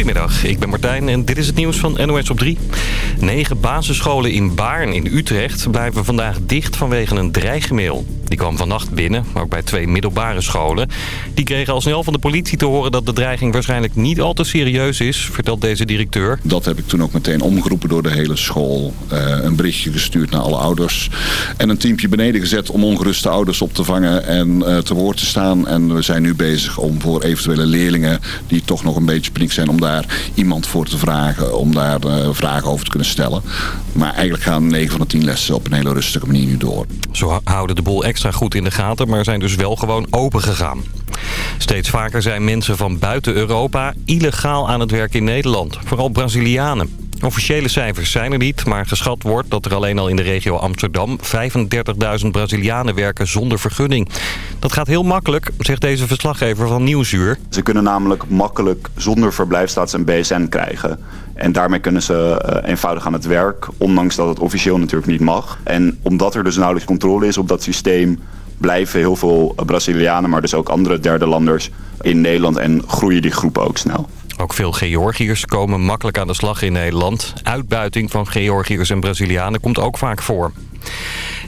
Goedemiddag, ik ben Martijn en dit is het nieuws van NOS op 3. Negen basisscholen in Baarn in Utrecht blijven vandaag dicht vanwege een dreigmail. Die kwam vannacht binnen, ook bij twee middelbare scholen. Die kregen al snel van de politie te horen dat de dreiging waarschijnlijk niet al te serieus is, vertelt deze directeur. Dat heb ik toen ook meteen omgeroepen door de hele school. Uh, een berichtje gestuurd naar alle ouders. En een teampje beneden gezet om ongeruste ouders op te vangen en uh, te woord te staan. En we zijn nu bezig om voor eventuele leerlingen die toch nog een beetje paniek zijn... om daar iemand voor te vragen, om daar uh, vragen over te kunnen stellen. Maar eigenlijk gaan 9 van de 10 lessen op een hele rustige manier nu door. Zo houden de boel extra goed in de gaten, maar zijn dus wel gewoon open gegaan. Steeds vaker zijn mensen van buiten Europa illegaal aan het werk in Nederland. Vooral Brazilianen. Officiële cijfers zijn er niet, maar geschat wordt dat er alleen al in de regio Amsterdam 35.000 Brazilianen werken zonder vergunning. Dat gaat heel makkelijk, zegt deze verslaggever van Nieuwsuur. Ze kunnen namelijk makkelijk zonder verblijfstaats een BSN krijgen. En daarmee kunnen ze uh, eenvoudig aan het werk, ondanks dat het officieel natuurlijk niet mag. En omdat er dus nauwelijks controle is op dat systeem blijven heel veel Brazilianen, maar dus ook andere derde landers in Nederland en groeien die groepen ook snel. Ook veel Georgiërs komen makkelijk aan de slag in Nederland. Uitbuiting van Georgiërs en Brazilianen komt ook vaak voor.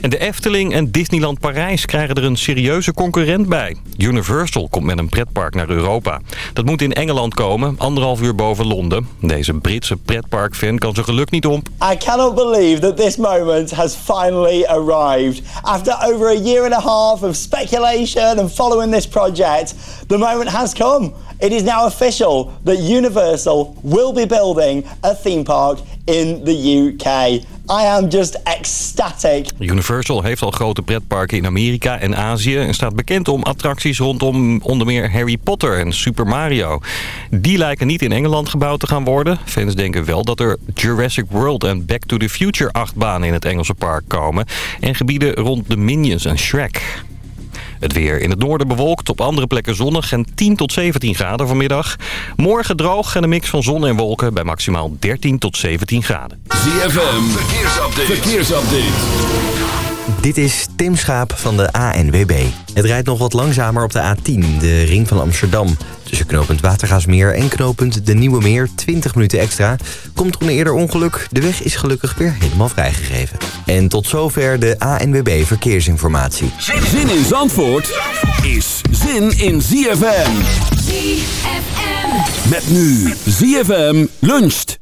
En de Efteling en Disneyland Parijs krijgen er een serieuze concurrent bij. Universal komt met een pretpark naar Europa. Dat moet in Engeland komen, anderhalf uur boven Londen. Deze Britse pretparkfan kan zijn geluk niet om. I cannot believe that this moment has finally arrived. After over a year and a half of speculation and following this project, the moment has come. It is now official that Universal will be building a theme park in the UK. I am just ecstatic. Universal heeft al grote pretparken in Amerika en Azië... en staat bekend om attracties rondom onder meer Harry Potter en Super Mario. Die lijken niet in Engeland gebouwd te gaan worden. Fans denken wel dat er Jurassic World en Back to the Future achtbanen in het Engelse park komen... en gebieden rond de Minions en Shrek. Het weer in het noorden bewolkt, op andere plekken zonnig en 10 tot 17 graden vanmiddag. Morgen droog en een mix van zon en wolken bij maximaal 13 tot 17 graden. ZFM, verkeersupdate. verkeersupdate. Dit is Tim Schaap van de ANWB. Het rijdt nog wat langzamer op de A10, de ring van Amsterdam. Tussen knooppunt Watergaasmeer en knooppunt De Nieuwe Meer 20 minuten extra. Komt er een eerder ongeluk, de weg is gelukkig weer helemaal vrijgegeven. En tot zover de ANWB Verkeersinformatie. Zin in Zandvoort is zin in ZFM. ZFM. Met nu ZFM luncht.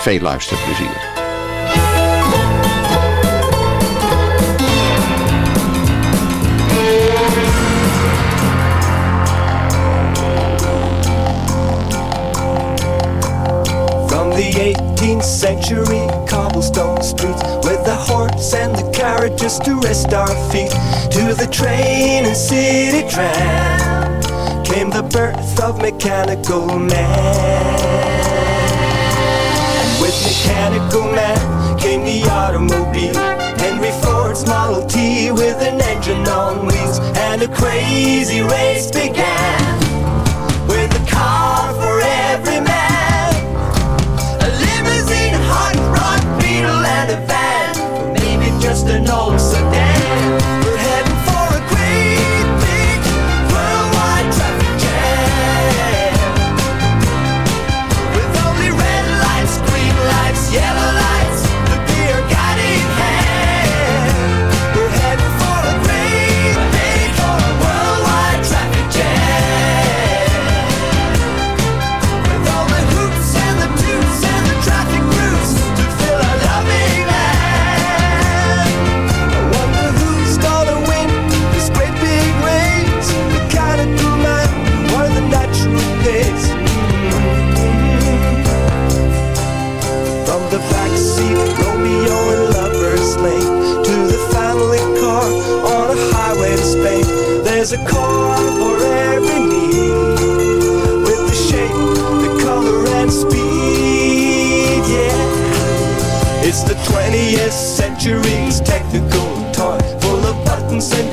veel luisterplezier. From the 18th century cobblestone streets With the horse and the carriages to rest our feet To the train and city tram Came the birth of mechanical man mechanical man came the automobile. Henry Ford's Model T with an engine on wheels. And a crazy race began with a car for every man. A limousine, hot rod, beetle, and a van. Maybe just an old sedan. 20th century's technical toy full of buttons and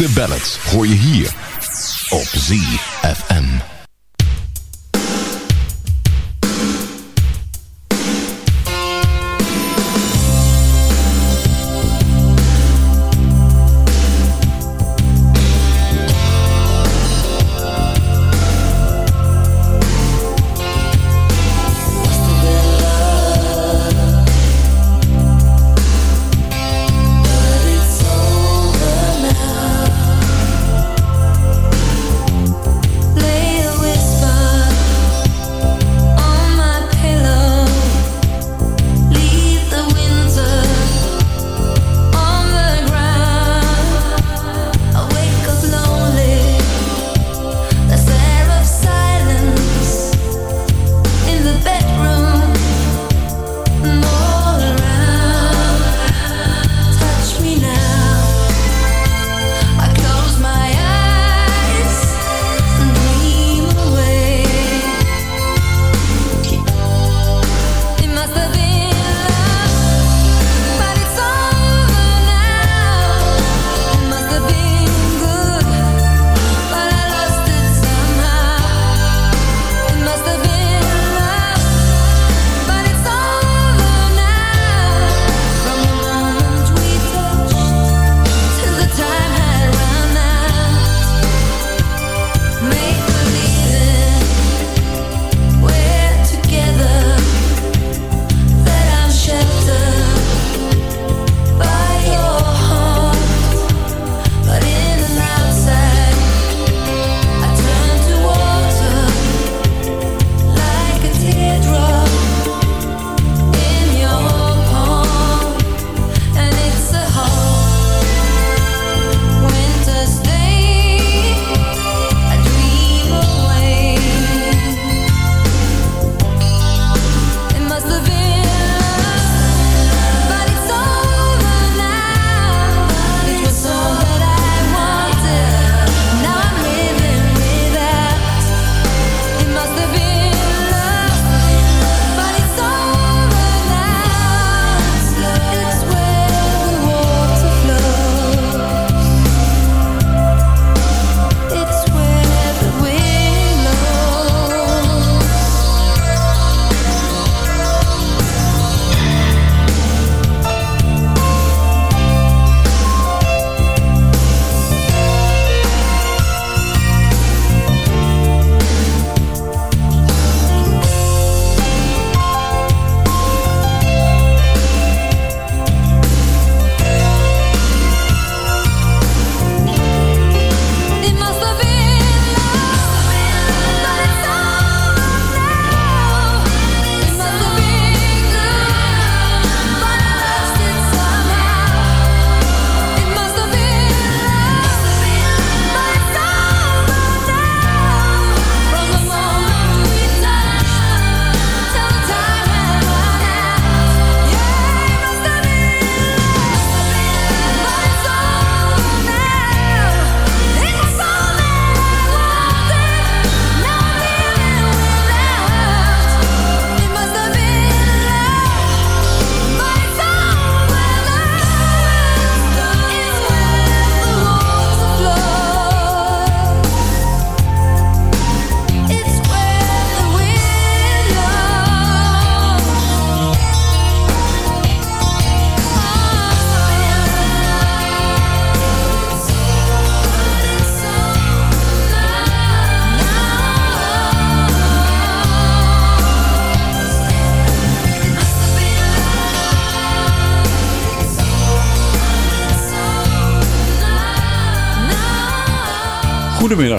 De ballads hoor je hier.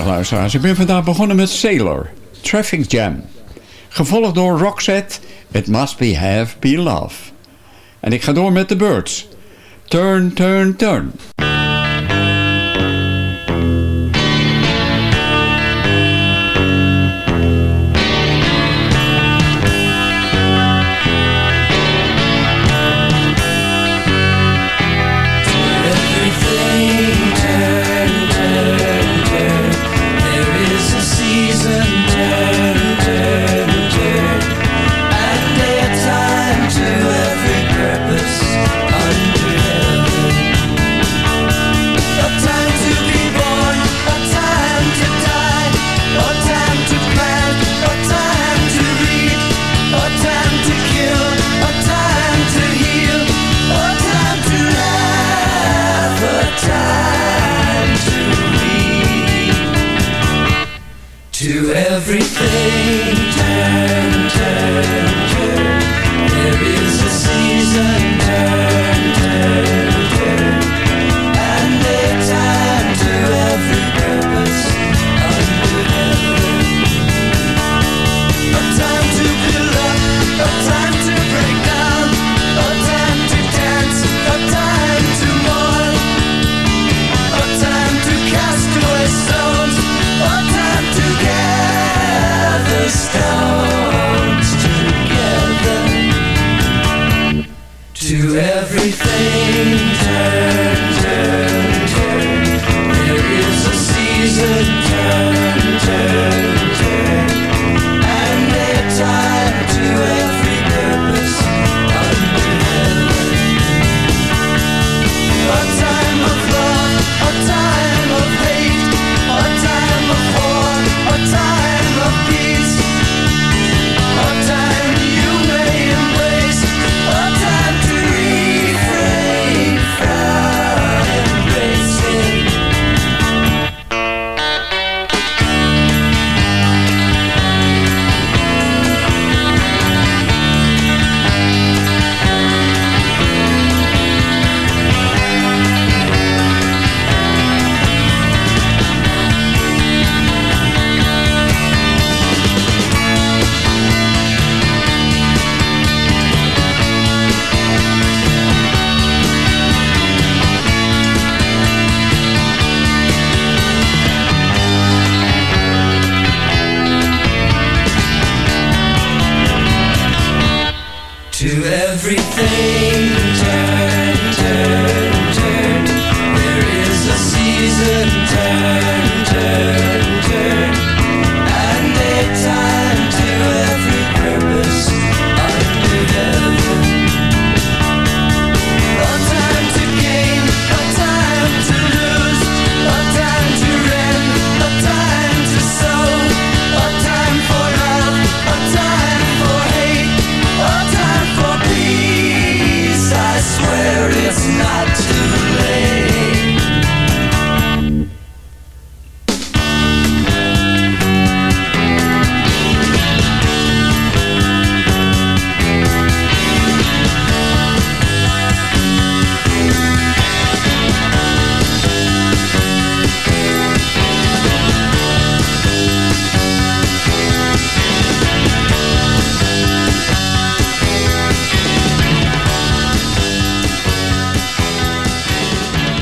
Goedemiddag luisteraars, ik ben vandaag begonnen met Sailor, Traffic Jam. Gevolgd door Roxette, It Must Be Have Be Love. En ik ga door met The Birds, Turn, Turn, Turn. Everything turn, turn, turn. There is a season turn, turn.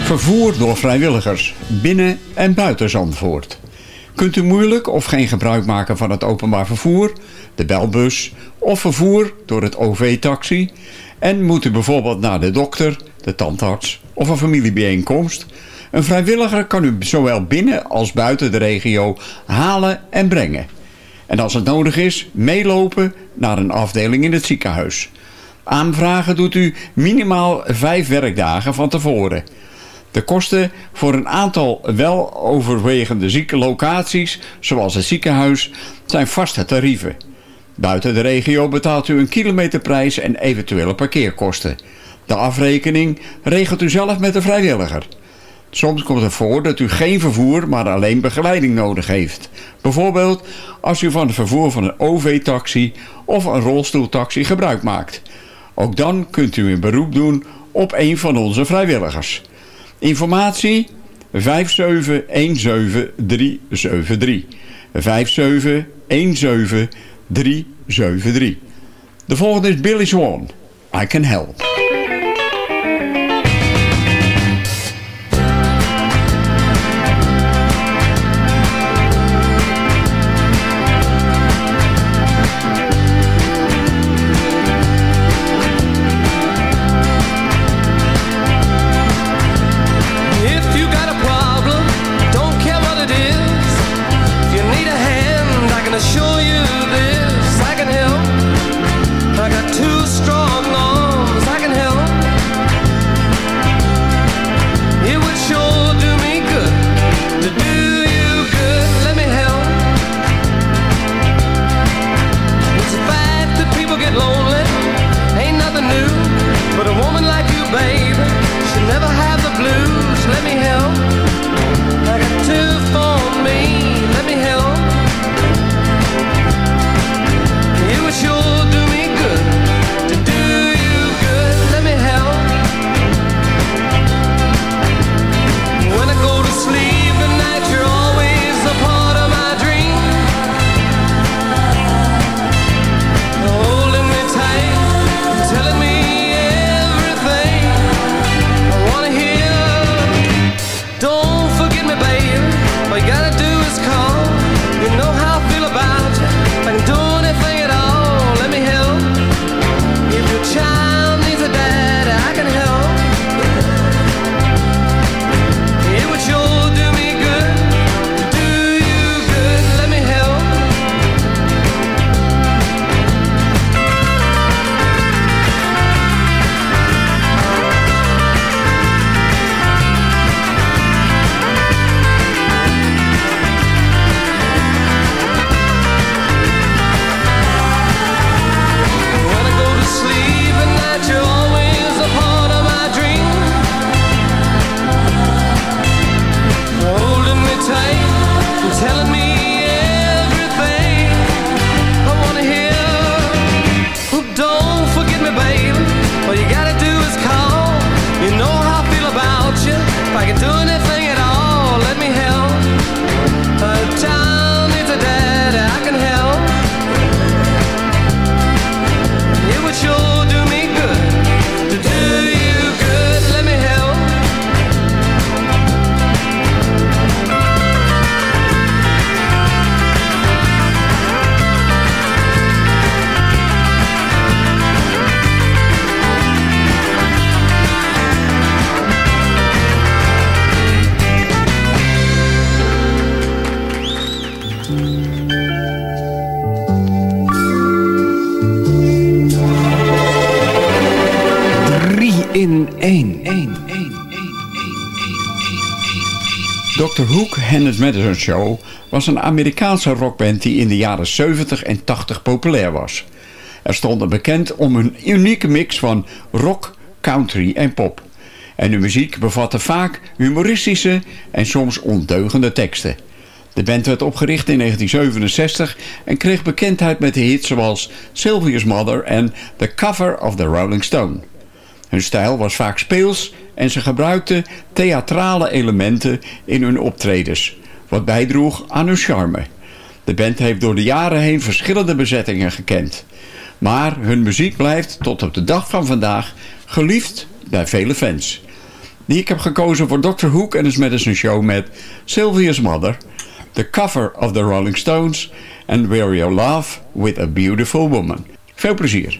Vervoer door vrijwilligers, binnen en buiten Zandvoort. Kunt u moeilijk of geen gebruik maken van het openbaar vervoer, de belbus of vervoer door het OV-taxi... en moet u bijvoorbeeld naar de dokter, de tandarts of een familiebijeenkomst... een vrijwilliger kan u zowel binnen als buiten de regio halen en brengen. En als het nodig is, meelopen naar een afdeling in het ziekenhuis. Aanvragen doet u minimaal vijf werkdagen van tevoren... De kosten voor een aantal wel overwegende ziekenlocaties, zoals het ziekenhuis, zijn vaste tarieven. Buiten de regio betaalt u een kilometerprijs en eventuele parkeerkosten. De afrekening regelt u zelf met de vrijwilliger. Soms komt het voor dat u geen vervoer, maar alleen begeleiding nodig heeft. Bijvoorbeeld als u van het vervoer van een OV-taxi of een rolstoeltaxi gebruik maakt. Ook dan kunt u een beroep doen op een van onze vrijwilligers. Informatie 5717373. 5717373. De volgende is Billy Swan. I Can Help. Dr. Hook Hennis Madison Show was een Amerikaanse rockband die in de jaren 70 en 80 populair was. Er stonden bekend om een unieke mix van rock, country en pop. En hun muziek bevatte vaak humoristische en soms ondeugende teksten. De band werd opgericht in 1967 en kreeg bekendheid met de hits zoals Sylvia's Mother en The Cover of the Rolling Stone. Hun stijl was vaak speels en ze gebruikten theatrale elementen in hun optredens, wat bijdroeg aan hun charme. De band heeft door de jaren heen verschillende bezettingen gekend. Maar hun muziek blijft tot op de dag van vandaag geliefd bij vele fans. Die ik heb gekozen voor Dr. Hook en his Medicine Show met Sylvia's Mother, The Cover of the Rolling Stones en Wear Your Love with a Beautiful Woman. Veel plezier.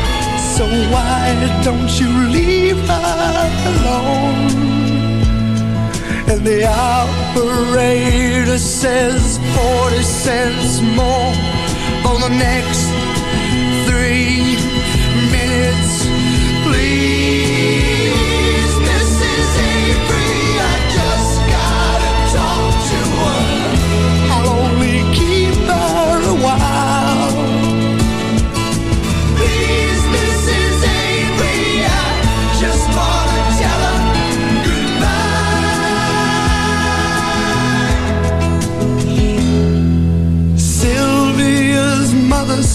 so why don't you leave her alone? And the operator says 40 cents more for the next three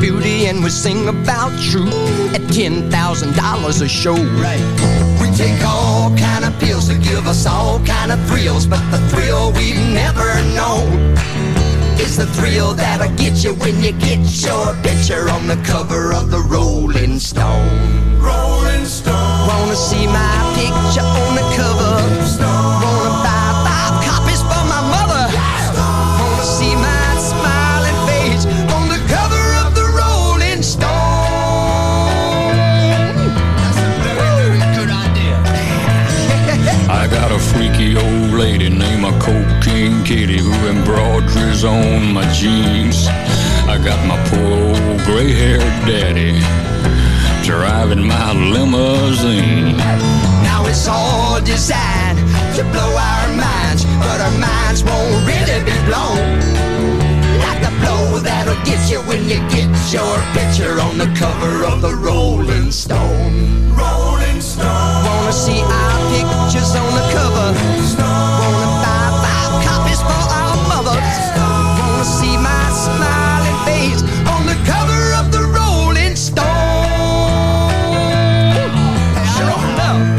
beauty and we sing about truth at $10,000 a show. Right. We take all kind of pills to give us all kind of thrills, but the thrill we've never known is the thrill that'll get you when you get your picture on the cover of the Rolling Stone. Rolling Stone. Wanna see my picture on the cover? Wanna got a freaky old lady named a Cocaine Kitty who embroideries on my jeans. I got my poor old gray-haired daddy driving my limousine. Now it's all designed to blow our minds, but our minds won't really be blown. Like the blow that'll get you when you get your picture on the cover of the Rolling Stone. Rolling Stone. Wanna see our pictures on the cover? Wanna buy five copies for our mothers? Wanna see my smiling face on the cover of the Rolling Stone? Sure oh, enough,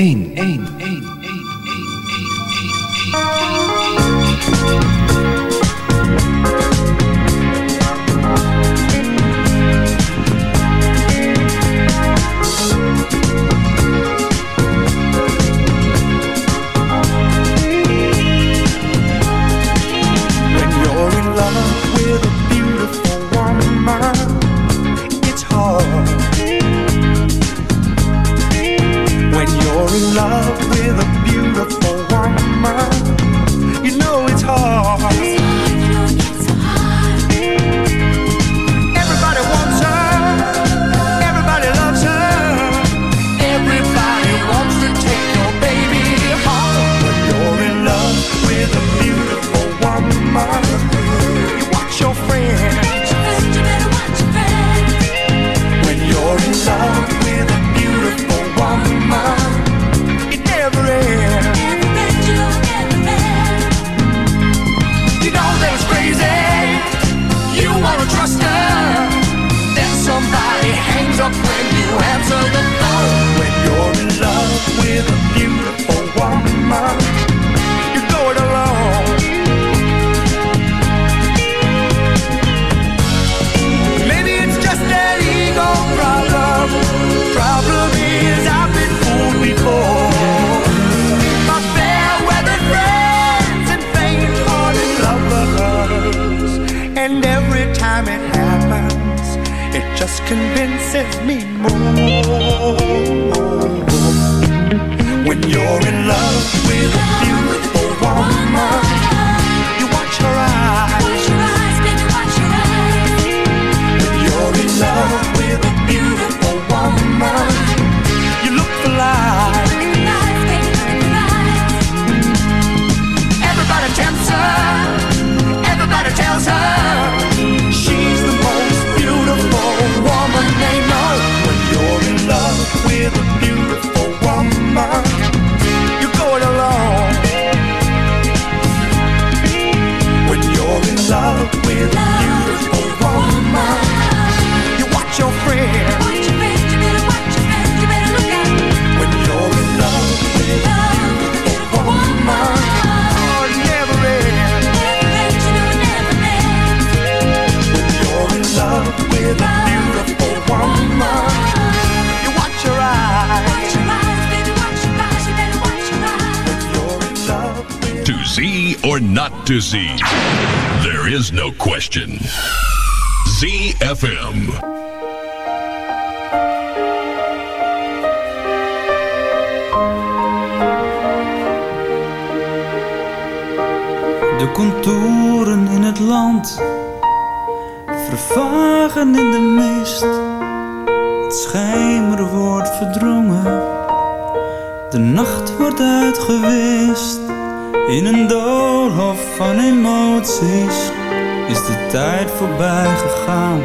één. De contouren in het land vervagen in de mist. Het schemer wordt verdrongen, de nacht wordt uitgewist. In een doolhof van emoties is de tijd voorbij gegaan.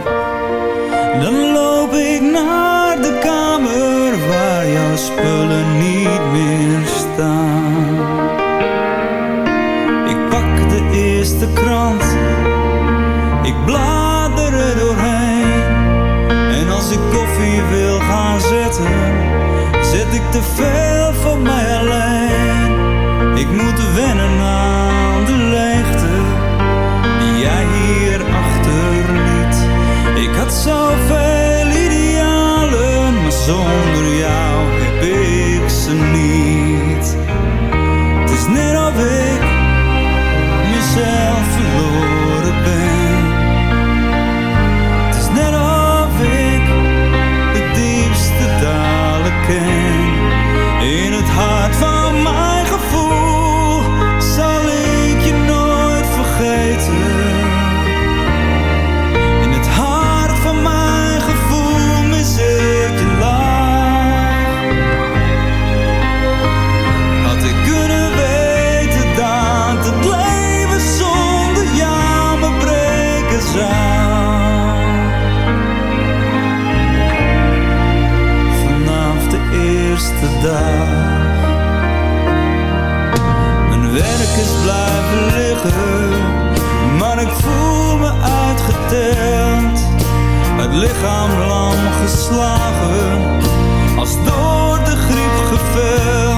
Dan loop ik naar de kamer waar jouw spullen niet meer staan. te veel voor mij alleen. Ik moet wennen aan de leegte die jij hier achterliet. Ik had zoveel idealen, maar zonder jou. Maar ik voel me uitgeteld. Het lichaam lam geslagen, als door de griep geveld.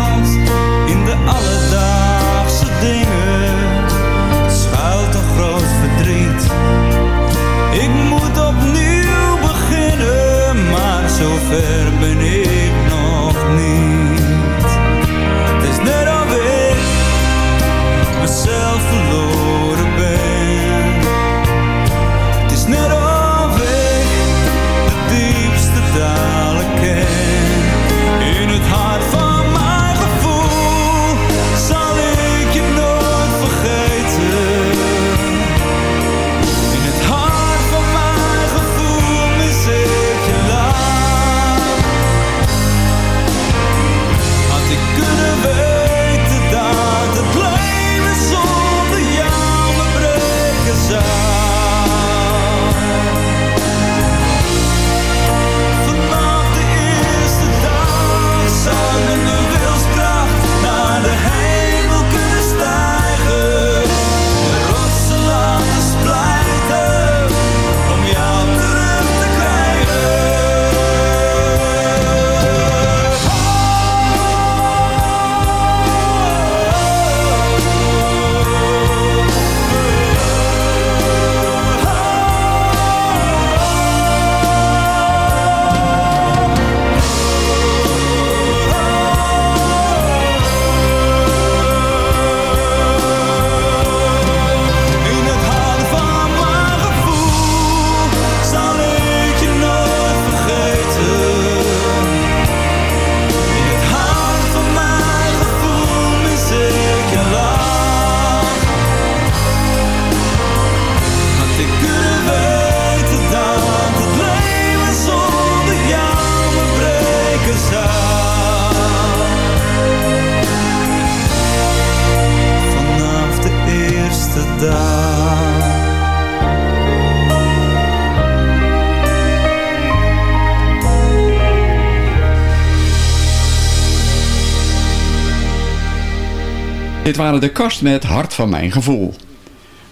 Dit waren de kast met Hart van Mijn Gevoel.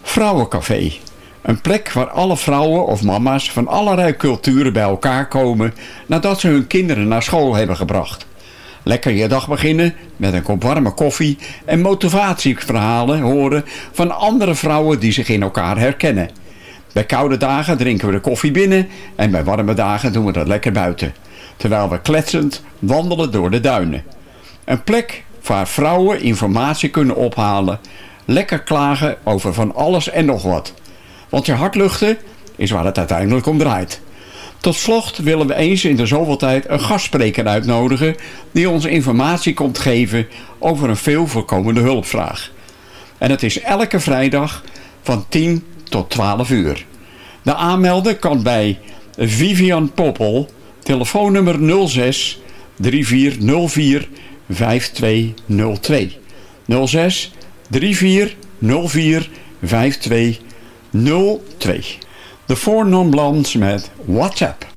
Vrouwencafé. Een plek waar alle vrouwen of mama's van allerlei culturen bij elkaar komen nadat ze hun kinderen naar school hebben gebracht. Lekker je dag beginnen met een kop warme koffie en motivatieverhalen horen van andere vrouwen die zich in elkaar herkennen. Bij koude dagen drinken we de koffie binnen en bij warme dagen doen we dat lekker buiten. Terwijl we kletsend wandelen door de duinen. Een plek waar vrouwen informatie kunnen ophalen, lekker klagen over van alles en nog wat. Want je hart luchten is waar het uiteindelijk om draait. Tot slot willen we eens in de zoveel tijd een gastspreker uitnodigen die ons informatie komt geven over een veel voorkomende hulpvraag. En het is elke vrijdag van 10 tot 12 uur. De aanmelden kan bij Vivian Poppel, telefoonnummer 06 3404 5202. 06 3404 5202. De Four Non Blondes met WhatsApp.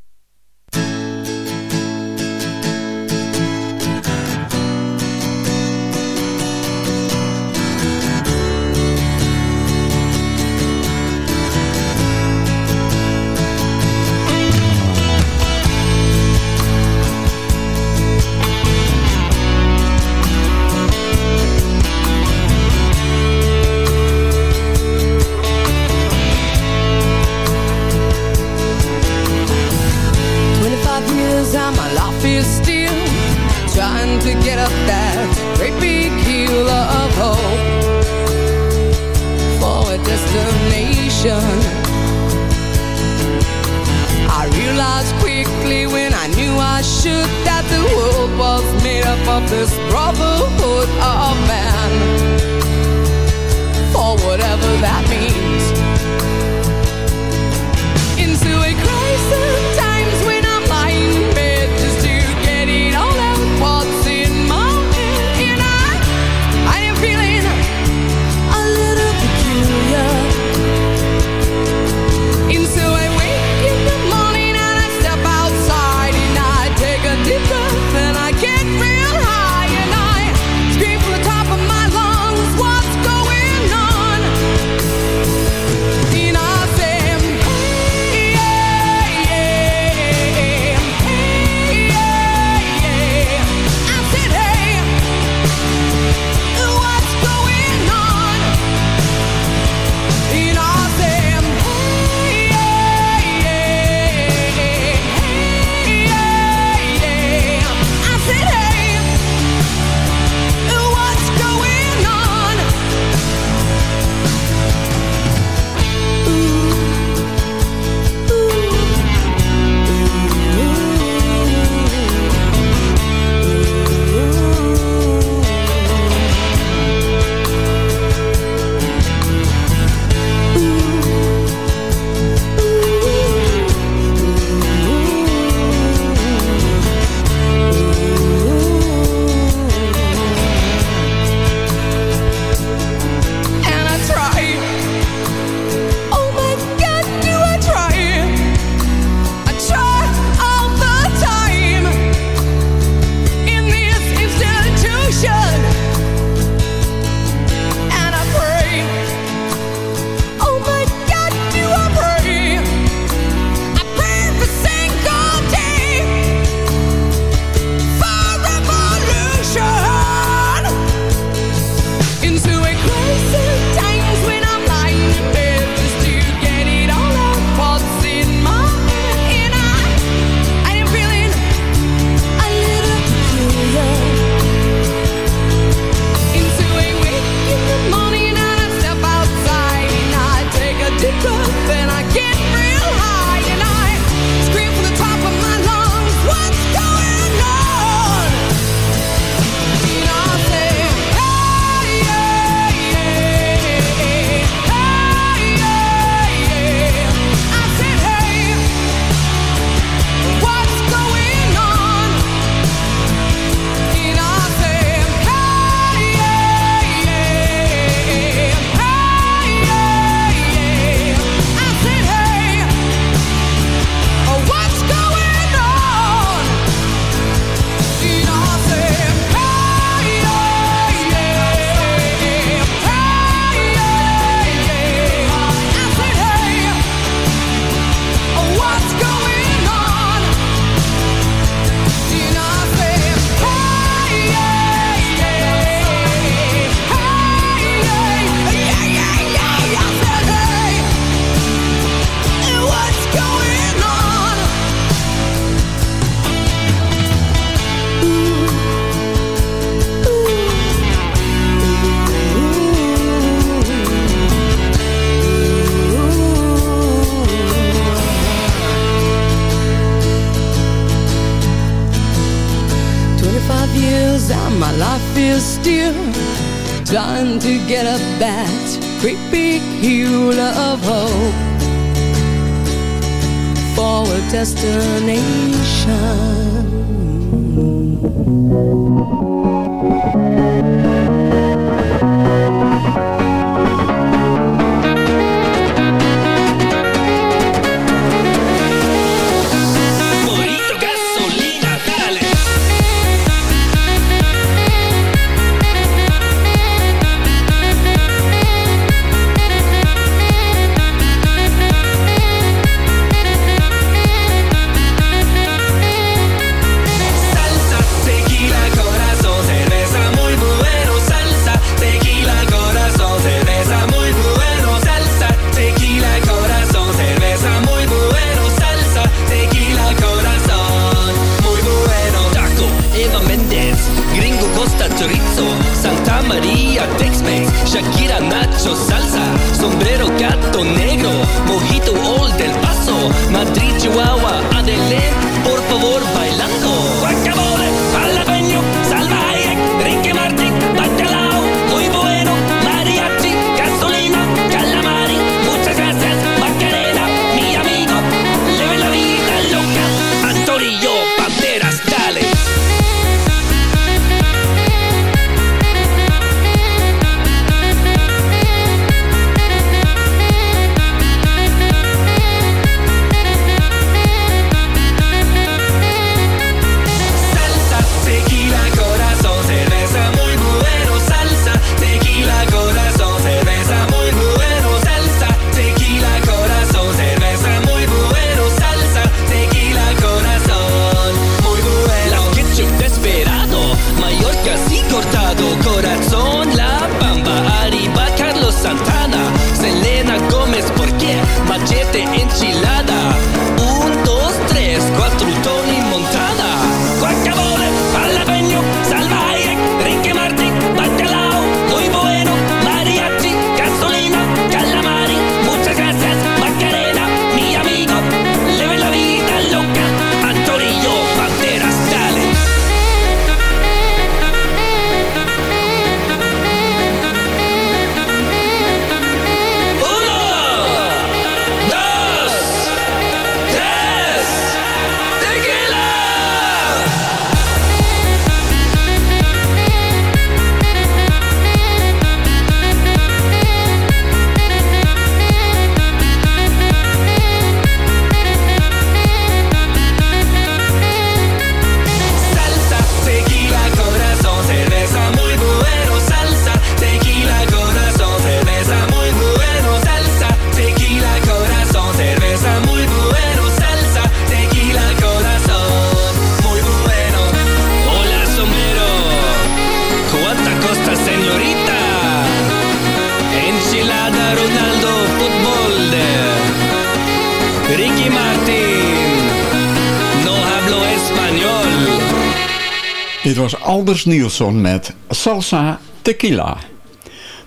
Was Alders Nielsen met Salsa Tequila.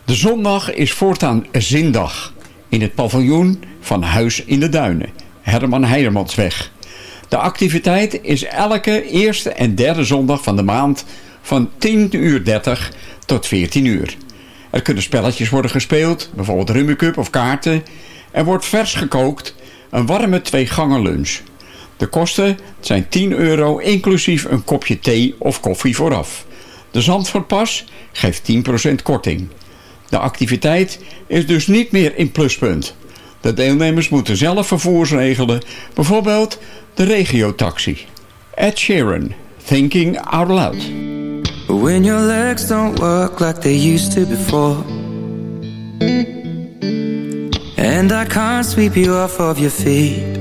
De zondag is voortaan zindag in het paviljoen van Huis in de Duinen, Herman Heidermansweg. De activiteit is elke eerste en derde zondag van de maand van 10 uur 30 tot 14 uur. Er kunnen spelletjes worden gespeeld, bijvoorbeeld Rummy of kaarten. Er wordt vers gekookt, een warme twee gangen lunch. De kosten zijn 10 euro inclusief een kopje thee of koffie vooraf. De Zandvoortpas geeft 10% korting. De activiteit is dus niet meer in pluspunt. De deelnemers moeten zelf vervoers regelen, bijvoorbeeld de regiotaxi. Ed Sheeran, Thinking Out Loud. When your legs don't work like they used to before And I can't sweep you off of your feet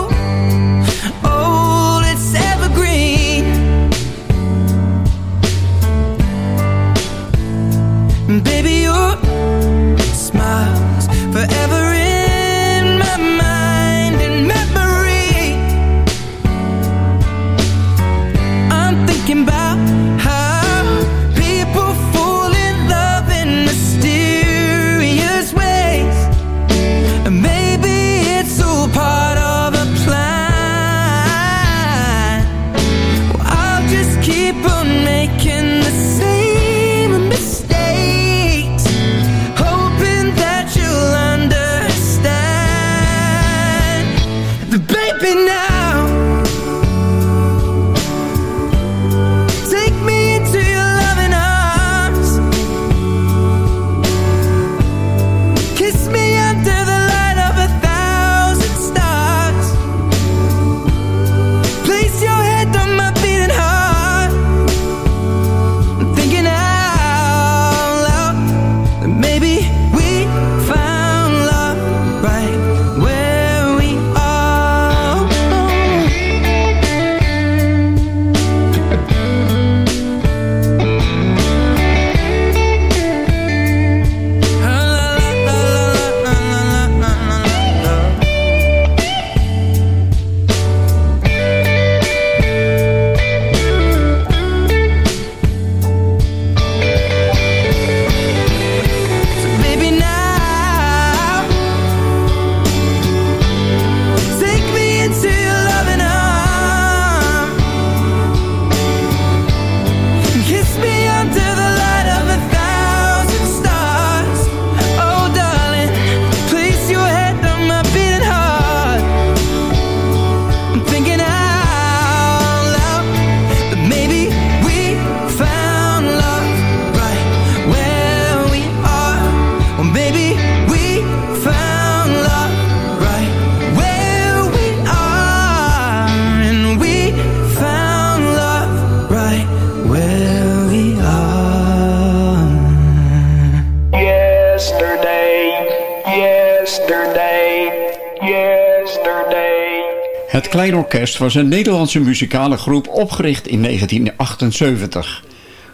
Klein Orkest was een Nederlandse muzikale groep opgericht in 1978.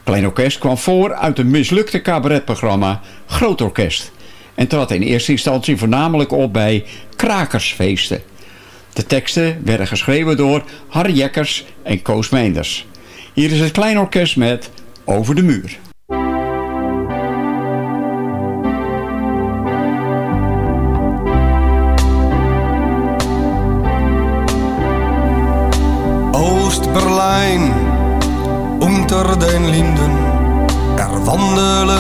Klein Orkest kwam voor uit een mislukte cabaretprogramma Groot Orkest... en trad in eerste instantie voornamelijk op bij krakersfeesten. De teksten werden geschreven door Harry Jekkers en Koos Meinders. Hier is het Klein Orkest met Over de Muur.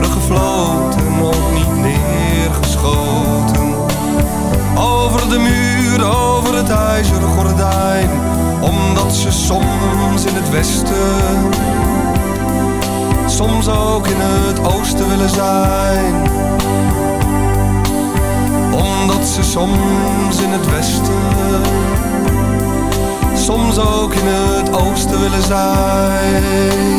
teruggefloten, ook niet neergeschoten. Over de muur, over het ijzeren gordijn. Omdat ze soms in het westen, soms ook in het oosten willen zijn omdat ze soms in het westen, soms ook in het oosten willen zijn.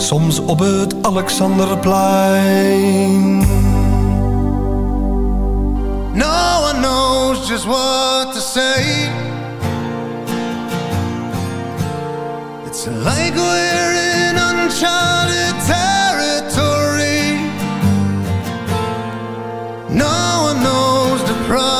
soms op het Alexanderplein. No one knows just what to say. It's like we're in uncharted territory. No one knows the proper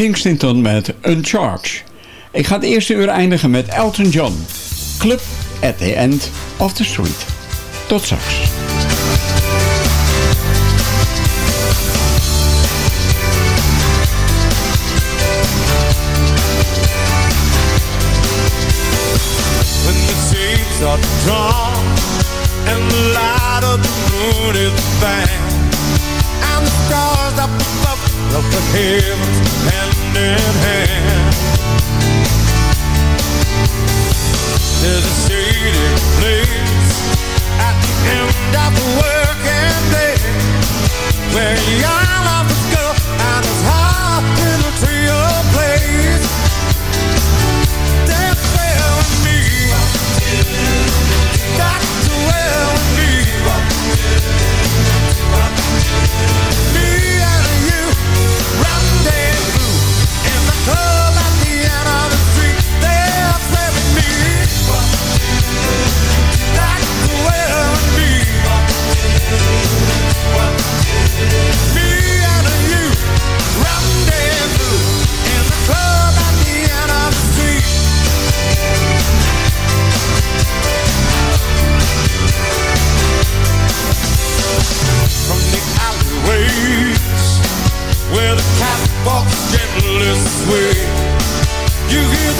Kingston met Uncharged. Ik ga het eerste uur eindigen met Elton John. Club at the end of the street. Tot straks. are drawn And the light of the moon is bang And the stars up above look at heaven in hand. There's a shady place at the end of the working day where young lovers go out of. endless way. You hear